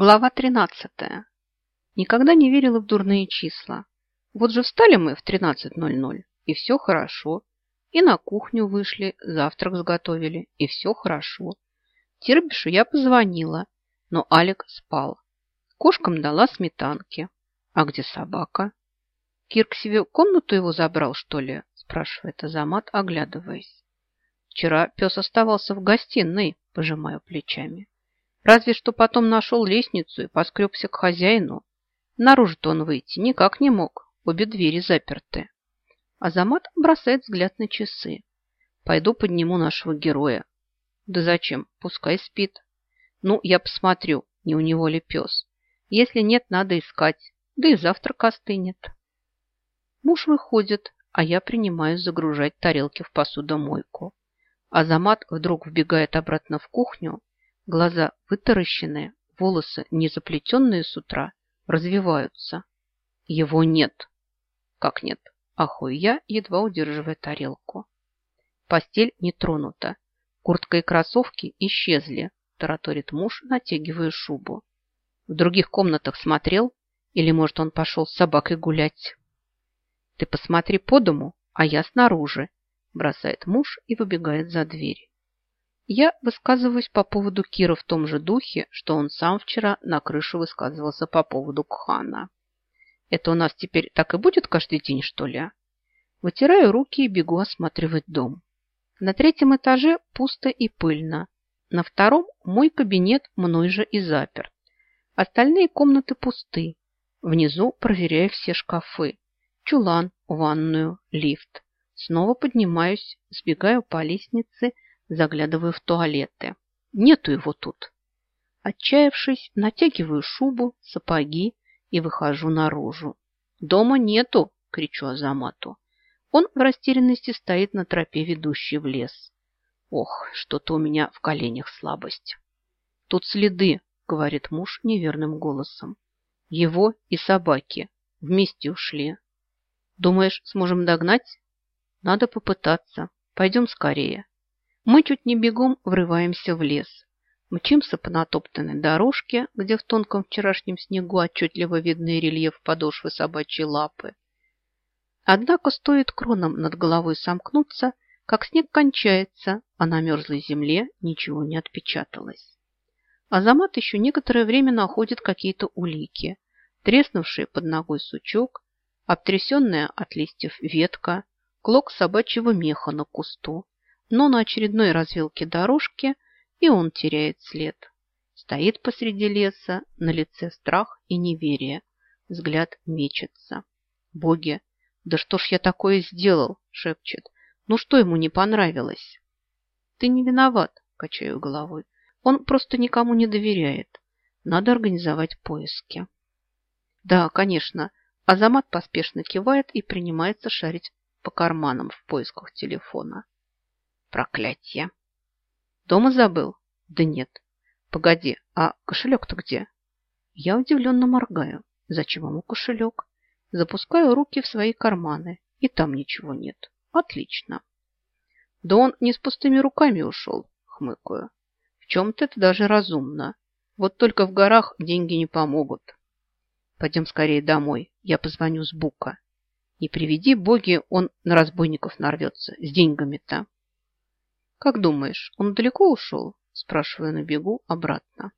Глава 13. Никогда не верила в дурные числа. Вот же встали мы в 13.00, и все хорошо. И на кухню вышли, завтрак сготовили, и все хорошо. Тербишу я позвонила, но Алик спал. Кошкам дала сметанки. А где собака? Кир к себе комнату его забрал, что ли? Спрашивает Азамат, оглядываясь. Вчера пес оставался в гостиной, пожимаю плечами. Разве что потом нашел лестницу и поскребся к хозяину. Наружу-то он выйти никак не мог, обе двери заперты. Азамат бросает взгляд на часы. Пойду подниму нашего героя. Да зачем? Пускай спит. Ну, я посмотрю, не у него ли пес. Если нет, надо искать. Да и завтрак остынет. Муж выходит, а я принимаюсь загружать тарелки в посудомойку. Азамат вдруг вбегает обратно в кухню Глаза вытаращенные, волосы, не заплетенные с утра, развиваются. Его нет. Как нет? Ахую я, едва удерживая тарелку. Постель не тронута. Куртка и кроссовки исчезли, тараторит муж, натягивая шубу. В других комнатах смотрел? Или, может, он пошел с собакой гулять? Ты посмотри по дому, а я снаружи, бросает муж и выбегает за дверь. Я высказываюсь по поводу Кира в том же духе, что он сам вчера на крышу высказывался по поводу Кхана. Это у нас теперь так и будет каждый день, что ли? Вытираю руки и бегу осматривать дом. На третьем этаже пусто и пыльно. На втором мой кабинет мной же и заперт. Остальные комнаты пусты. Внизу проверяю все шкафы. Чулан, ванную, лифт. Снова поднимаюсь, сбегаю по лестнице заглядываю в туалеты. Нету его тут. Отчаявшись, натягиваю шубу, сапоги и выхожу наружу. «Дома нету!» – кричу Азамату. Он в растерянности стоит на тропе, ведущей в лес. Ох, что-то у меня в коленях слабость. Тут следы, говорит муж неверным голосом. Его и собаки вместе ушли. Думаешь, сможем догнать? Надо попытаться. Пойдем скорее. Мы чуть не бегом врываемся в лес. Мчимся по натоптанной дорожке, где в тонком вчерашнем снегу отчетливо видны рельеф подошвы собачьей лапы. Однако стоит кронам над головой сомкнуться, как снег кончается, а на мерзлой земле ничего не отпечаталось. Азамат еще некоторое время находит какие-то улики. Треснувший под ногой сучок, обтрясенная от листьев ветка, клок собачьего меха на кусту, но на очередной развилке дорожки и он теряет след. Стоит посреди леса, на лице страх и неверие. Взгляд мечется. Боги, да что ж я такое сделал, шепчет. Ну что ему не понравилось? Ты не виноват, качаю головой. Он просто никому не доверяет. Надо организовать поиски. Да, конечно. Азамат поспешно кивает и принимается шарить по карманам в поисках телефона. Проклятье. Дома забыл? Да нет. Погоди, а кошелек-то где? Я удивленно моргаю. Зачем ему кошелек? Запускаю руки в свои карманы, и там ничего нет. Отлично. Да он не с пустыми руками ушел, хмыкаю. В чем-то это даже разумно. Вот только в горах деньги не помогут. Пойдем скорее домой. Я позвоню с Бука. Не приведи боги, он на разбойников нарвется. С деньгами-то. «Как думаешь, он далеко ушел?» Спрашиваю на бегу обратно.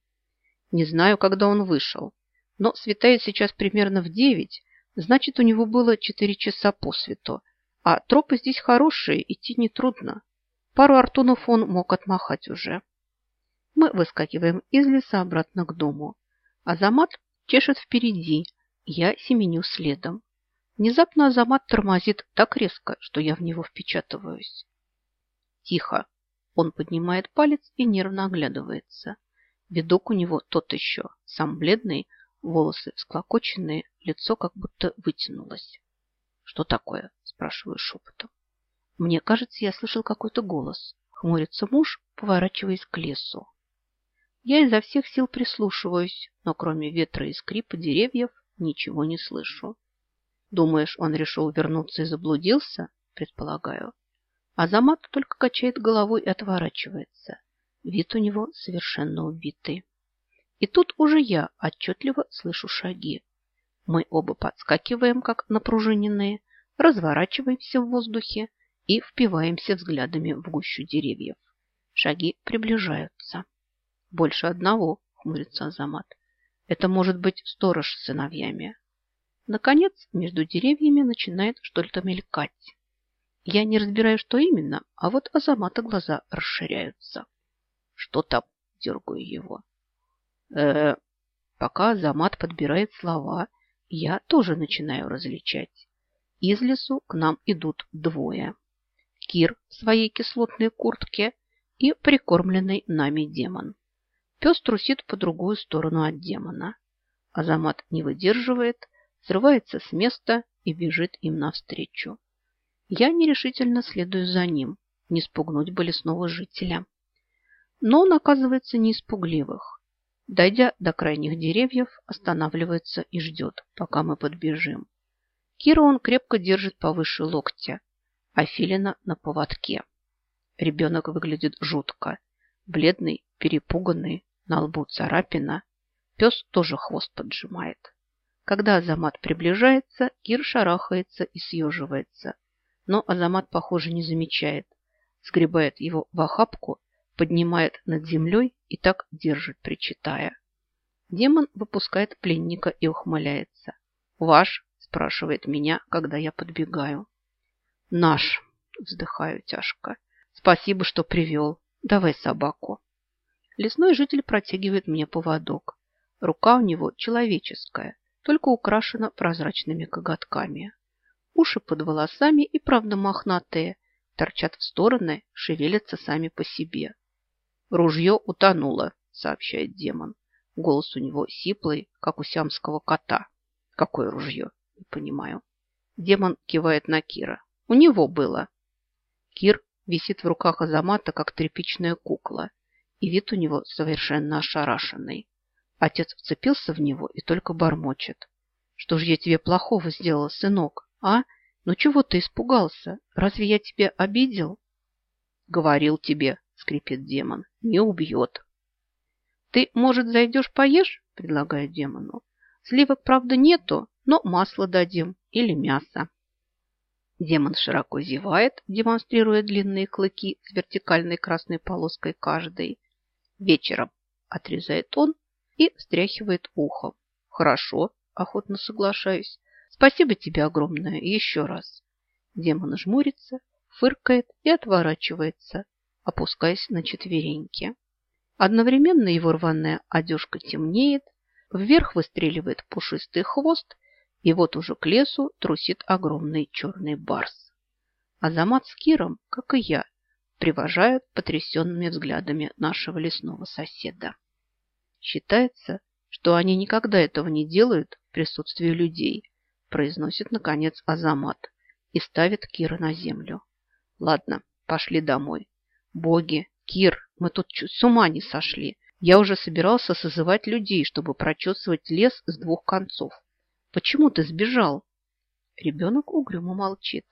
Не знаю, когда он вышел, но светает сейчас примерно в девять, значит, у него было четыре часа по свету, а тропы здесь хорошие, идти нетрудно. Пару артунов он мог отмахать уже. Мы выскакиваем из леса обратно к дому. Азамат чешет впереди, я семеню следом. Внезапно Азамат тормозит так резко, что я в него впечатываюсь. Тихо. Он поднимает палец и нервно оглядывается. Видок у него тот еще, сам бледный, волосы склокоченные, лицо как будто вытянулось. «Что такое?» – спрашиваю шепотом. «Мне кажется, я слышал какой-то голос». Хмурится муж, поворачиваясь к лесу. Я изо всех сил прислушиваюсь, но кроме ветра и скрипа деревьев ничего не слышу. Думаешь, он решил вернуться и заблудился? Предполагаю. Азамат только качает головой и отворачивается. Вид у него совершенно убитый. И тут уже я отчетливо слышу шаги. Мы оба подскакиваем, как напружиненные, разворачиваемся в воздухе и впиваемся взглядами в гущу деревьев. Шаги приближаются. Больше одного, хмурится Азамат. Это может быть сторож с сыновьями. Наконец, между деревьями начинает что-то мелькать. Я не разбираю, что именно, а вот Азамата глаза расширяются. Что там? Дергаю его. Э, пока Азамат подбирает слова, я тоже начинаю различать. Из лесу к нам идут двое. Кир в своей кислотной куртке и прикормленный нами демон. Пес трусит по другую сторону от демона. Азамат не выдерживает, срывается с места и бежит им навстречу. Я нерешительно следую за ним, не спугнуть бы лесного жителя. Но он оказывается не испугливых. Дойдя до крайних деревьев, останавливается и ждет, пока мы подбежим. Кира он крепко держит повыше локтя, а Филина на поводке. Ребенок выглядит жутко. Бледный, перепуганный, на лбу царапина. Пес тоже хвост поджимает. Когда Азамат приближается, Кир шарахается и съеживается. Но Азамат, похоже, не замечает. Сгребает его в охапку, поднимает над землей и так держит, причитая. Демон выпускает пленника и ухмыляется. «Ваш?» – спрашивает меня, когда я подбегаю. «Наш!» – вздыхаю тяжко. «Спасибо, что привел. Давай собаку». Лесной житель протягивает мне поводок. Рука у него человеческая, только украшена прозрачными коготками. Уши под волосами и правда мохнатые, торчат в стороны, шевелятся сами по себе. «Ружье утонуло», — сообщает демон. Голос у него сиплый, как у сиамского кота. «Какое ружье?» «Не понимаю». Демон кивает на Кира. «У него было». Кир висит в руках Азамата, как тряпичная кукла и вид у него совершенно ошарашенный. Отец вцепился в него и только бормочет. «Что ж я тебе плохого сделала, сынок, а? Ну чего ты испугался? Разве я тебя обидел?» «Говорил тебе», — скрипит демон, — «не убьет». «Ты, может, зайдешь поешь?» — предлагаю демону. «Сливок, правда, нету, но масло дадим или мясо». Демон широко зевает, демонстрируя длинные клыки с вертикальной красной полоской каждой. Вечером, отрезает он и встряхивает ухо. Хорошо, охотно соглашаюсь. Спасибо тебе огромное еще раз. Демон жмурится, фыркает и отворачивается, опускаясь на четвереньки. Одновременно его рваная одежка темнеет, вверх выстреливает пушистый хвост, и вот уже к лесу трусит огромный черный барс. Азамат с Киром, как и я, привожают потрясенными взглядами нашего лесного соседа. Считается, что они никогда этого не делают в присутствии людей, произносит, наконец, Азамат и ставит Кира на землю. Ладно, пошли домой. Боги, Кир, мы тут чуть с ума не сошли. Я уже собирался созывать людей, чтобы прочесывать лес с двух концов. Почему ты сбежал? Ребенок угрюмо молчит.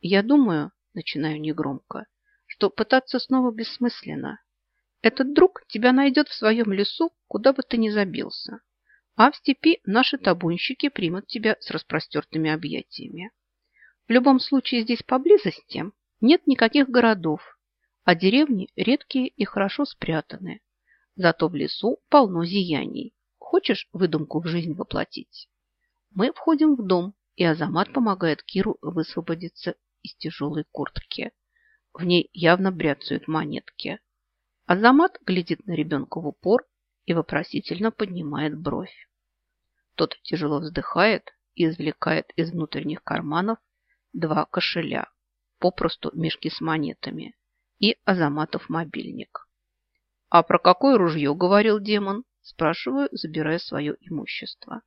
Я думаю, начинаю негромко, что пытаться снова бессмысленно. Этот друг тебя найдет в своем лесу, куда бы ты ни забился. А в степи наши табунщики примут тебя с распростертыми объятиями. В любом случае здесь поблизости нет никаких городов, а деревни редкие и хорошо спрятаны. Зато в лесу полно зияний. Хочешь выдумку в жизнь воплотить? Мы входим в дом, и Азамат помогает Киру высвободиться из тяжелой куртки. В ней явно бряцают монетки. Азамат глядит на ребенка в упор и вопросительно поднимает бровь. Тот тяжело вздыхает и извлекает из внутренних карманов два кошеля, попросту мешки с монетами, и Азаматов мобильник. «А про какое ружье?» – говорил демон. Спрашиваю, забирая свое имущество.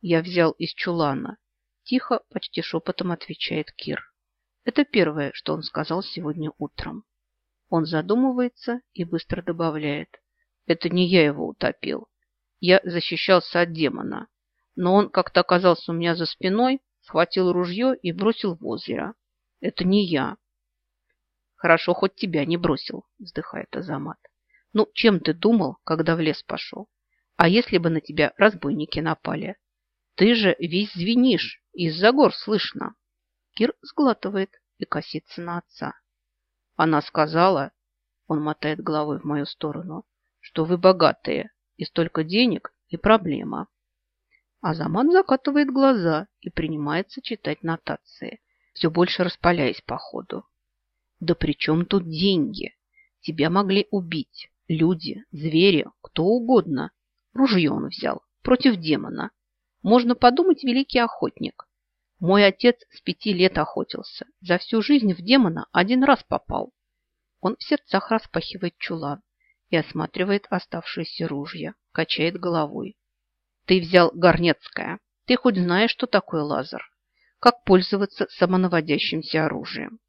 «Я взял из чулана». Тихо, почти шепотом отвечает Кир. Это первое, что он сказал сегодня утром. Он задумывается и быстро добавляет. Это не я его утопил. Я защищался от демона. Но он как-то оказался у меня за спиной, схватил ружье и бросил в озеро. Это не я. Хорошо, хоть тебя не бросил, вздыхает Азамат. Ну, чем ты думал, когда в лес пошел? А если бы на тебя разбойники напали? Ты же весь звенишь, из-за гор слышно. Кир сглатывает и косится на отца. Она сказала, он мотает головой в мою сторону, что вы богатые, и столько денег, и проблема. Азамат закатывает глаза и принимается читать нотации, все больше распаляясь по ходу. Да при чем тут деньги? Тебя могли убить. Люди, звери, кто угодно. Ружье он взял против демона. Можно подумать, великий охотник. Мой отец с пяти лет охотился. За всю жизнь в демона один раз попал. Он в сердцах распахивает чулан и осматривает оставшиеся ружья, качает головой. Ты взял Горнецкое. Ты хоть знаешь, что такое лазер? Как пользоваться самонаводящимся оружием?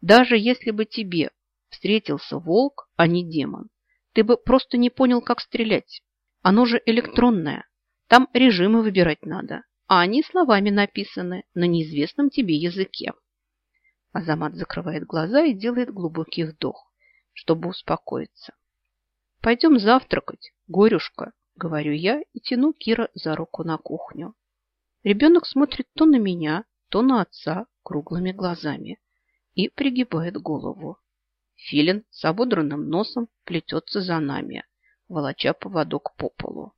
Даже если бы тебе встретился волк, а не демон, ты бы просто не понял, как стрелять. Оно же электронное. Там режимы выбирать надо, а они словами написаны на неизвестном тебе языке. Азамат закрывает глаза и делает глубокий вдох, чтобы успокоиться. «Пойдем завтракать, горюшка», — говорю я и тяну Кира за руку на кухню. Ребенок смотрит то на меня, то на отца круглыми глазами и пригибает голову. Филин с ободранным носом плетется за нами, волоча поводок по полу.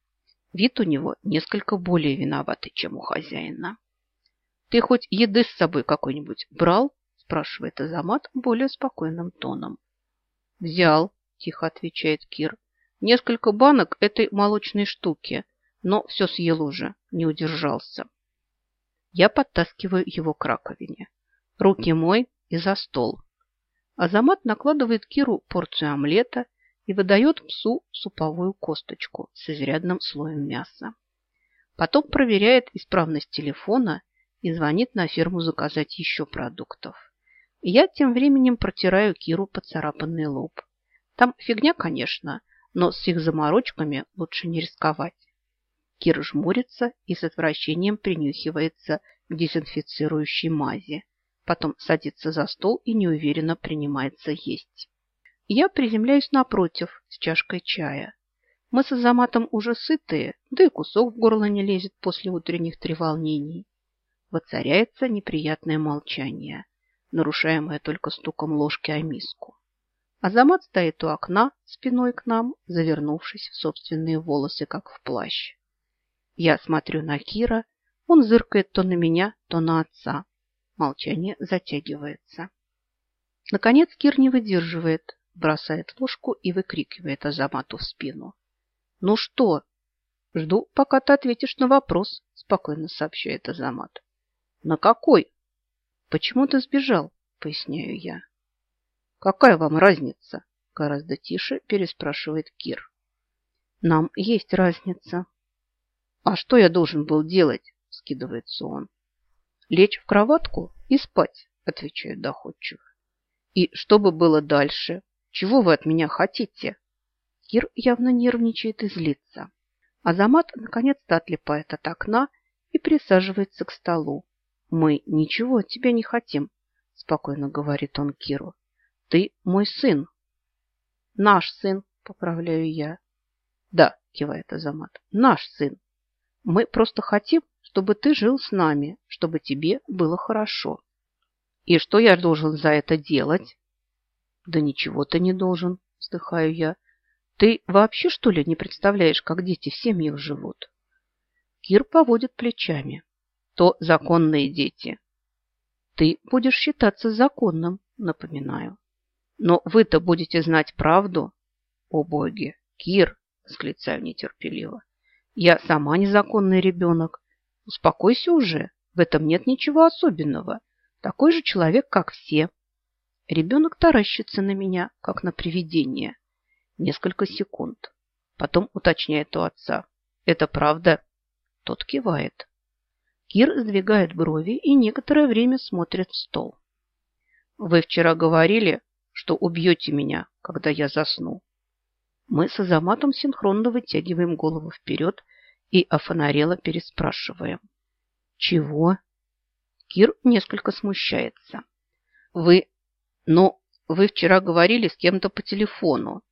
Вид у него несколько более виноватый, чем у хозяина. «Ты хоть еды с собой какой-нибудь брал?» спрашивает Азамат более спокойным тоном. «Взял», – тихо отвечает Кир. «Несколько банок этой молочной штуки, но все съел уже, не удержался». Я подтаскиваю его к раковине. Руки мой и за стол. Азамат накладывает Киру порцию омлета и выдает псу суповую косточку с изрядным слоем мяса. Потом проверяет исправность телефона и звонит на фирму заказать еще продуктов. Я тем временем протираю Киру поцарапанный лоб. Там фигня, конечно, но с их заморочками лучше не рисковать. Кир жмурится и с отвращением принюхивается к дезинфицирующей мази. Потом садится за стол и неуверенно принимается есть. Я приземляюсь напротив с чашкой чая. Мы с Азаматом уже сытые, да и кусок в горло не лезет после утренних треволнений. Воцаряется неприятное молчание, нарушаемое только стуком ложки о миску. Азамат стоит у окна, спиной к нам, завернувшись в собственные волосы, как в плащ. Я смотрю на Кира, он зыркает то на меня, то на отца. Молчание затягивается. Наконец Кир не выдерживает, бросает ложку и выкрикивает Азамату в спину. «Ну что?» «Жду, пока ты ответишь на вопрос», – спокойно сообщает Азамат. «На какой?» «Почему ты сбежал?» – поясняю я. «Какая вам разница?» – гораздо тише переспрашивает Кир. «Нам есть разница», «А что я должен был делать?» – скидывается он. «Лечь в кроватку и спать», – отвечает доходчиво. «И что бы было дальше? Чего вы от меня хотите?» Кир явно нервничает и злится. Азамат наконец-то отлипает от окна и присаживается к столу. «Мы ничего от тебя не хотим», – спокойно говорит он Киру. «Ты мой сын». «Наш сын», – поправляю я. «Да», – кивает Азамат, – «наш сын. Мы просто хотим, чтобы ты жил с нами, чтобы тебе было хорошо. И что я должен за это делать? Да ничего ты не должен, вздыхаю я. Ты вообще, что ли, не представляешь, как дети в семьях живут? Кир поводит плечами. То законные дети. Ты будешь считаться законным, напоминаю. Но вы-то будете знать правду. О боги, Кир, восклицаю нетерпеливо. Я сама незаконный ребенок. Успокойся уже, в этом нет ничего особенного. Такой же человек, как все. Ребенок таращится на меня, как на привидение. Несколько секунд. Потом уточняет у отца. Это правда? Тот кивает. Кир сдвигает брови и некоторое время смотрит в стол. Вы вчера говорили, что убьете меня, когда я засну. Мы с Азаматом синхронно вытягиваем голову вперед и офонарело переспрашиваем. Чего? Кир несколько смущается. Вы... Но вы вчера говорили с кем-то по телефону.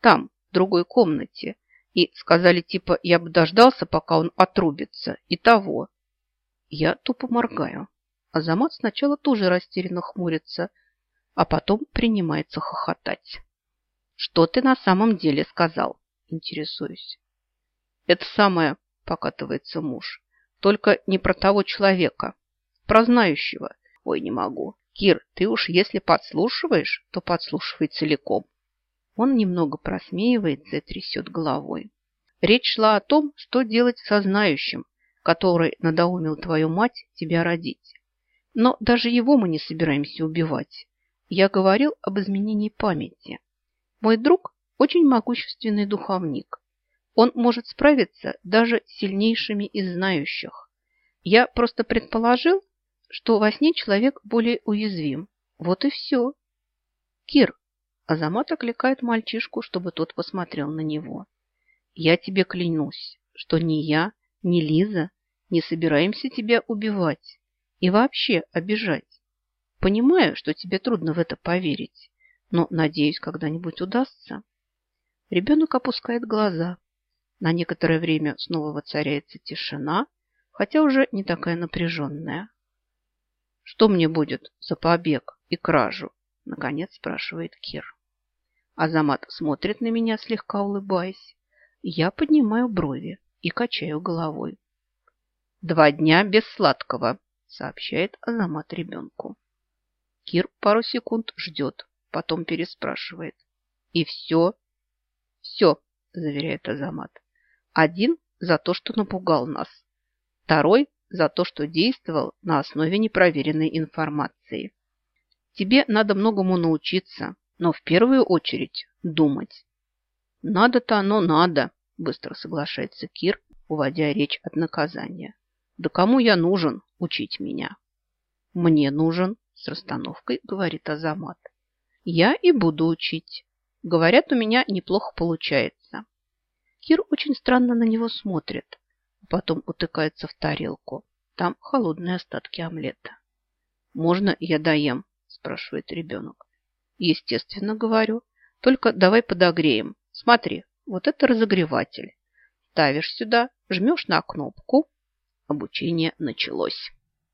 Там, в другой комнате. И И сказали типа, я бы дождался, пока он отрубится. И того. Я тупо моргаю. Азамат сначала тоже растерянно хмурится, а потом принимается хохотать. Что ты на самом деле сказал? Интересуюсь. Это самое, покатывается муж. Только не про того человека, про знающего. Ой, не могу. Кир, ты уж если подслушиваешь, то подслушивай целиком. Он немного просмеивается и трясет головой. Речь шла о том, что делать со знающим, который надоумил твою мать тебя родить. Но даже его мы не собираемся убивать. Я говорил об изменении памяти. Мой друг очень могущественный духовник. Он может справиться даже с сильнейшими из знающих. Я просто предположил, что во сне человек более уязвим. Вот и все. Кир, Азамат окликает мальчишку, чтобы тот посмотрел на него. Я тебе клянусь, что ни я, ни Лиза не собираемся тебя убивать и вообще обижать. Понимаю, что тебе трудно в это поверить, но, надеюсь, когда-нибудь удастся. Ребенок опускает глаза. На некоторое время снова воцаряется тишина, хотя уже не такая напряженная. «Что мне будет за побег и кражу?» – наконец спрашивает Кир. Азамат смотрит на меня, слегка улыбаясь. Я поднимаю брови и качаю головой. «Два дня без сладкого», – сообщает Азамат ребенку. Кир пару секунд ждет, потом переспрашивает. «И все?» «Все», – заверяет Азамат. «Один за то, что напугал нас. Второй за то, что действовал на основе непроверенной информации. Тебе надо многому научиться, но в первую очередь думать. Надо-то оно надо, быстро соглашается Кир, уводя речь от наказания. Да кому я нужен учить меня? Мне нужен, с расстановкой говорит Азамат. Я и буду учить. Говорят, у меня неплохо получается. Кир очень странно на него смотрит, а потом утыкается в тарелку. Там холодные остатки омлета. «Можно я доем?» – спрашивает ребенок. «Естественно, говорю. Только давай подогреем. Смотри, вот это разогреватель. Ставишь сюда, жмешь на кнопку. Обучение началось.